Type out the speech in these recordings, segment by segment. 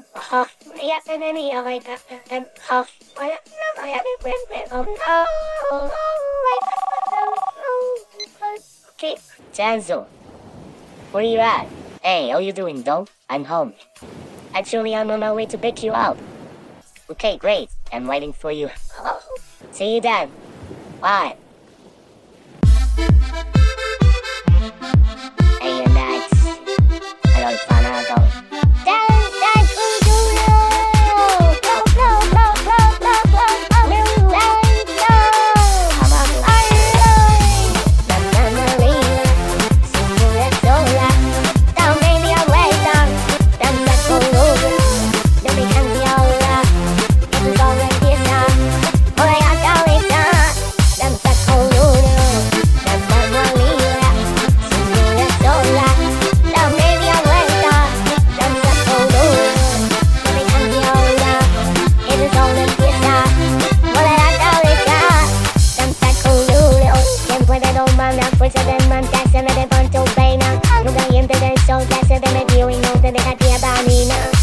and puff. And then he yelled and puff. Wait, no, wait, wait, wait, oh no, oh, wait, no, no, Janzo, where you at? Hey, how you doing, though? I'm home. Actually, I'm on my way to pick you up. Okay, great. I'm waiting for you. See you then. Bye. Forse den mancasse me den panto bene Non caliente del sol che se me dio in notte de catia banina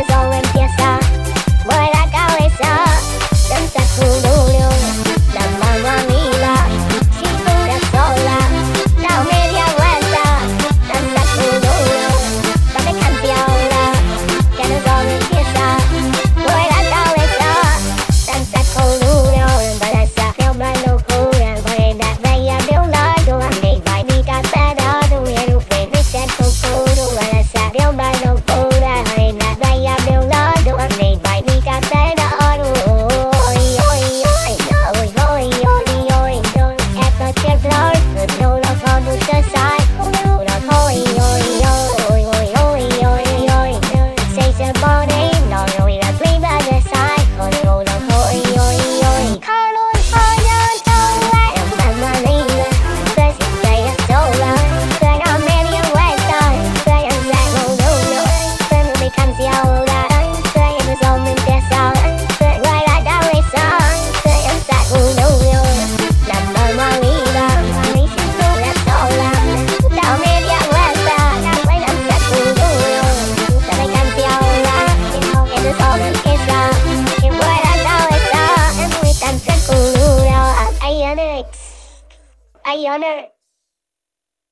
It's all in fiesta, but I got ways up. Them sex I honor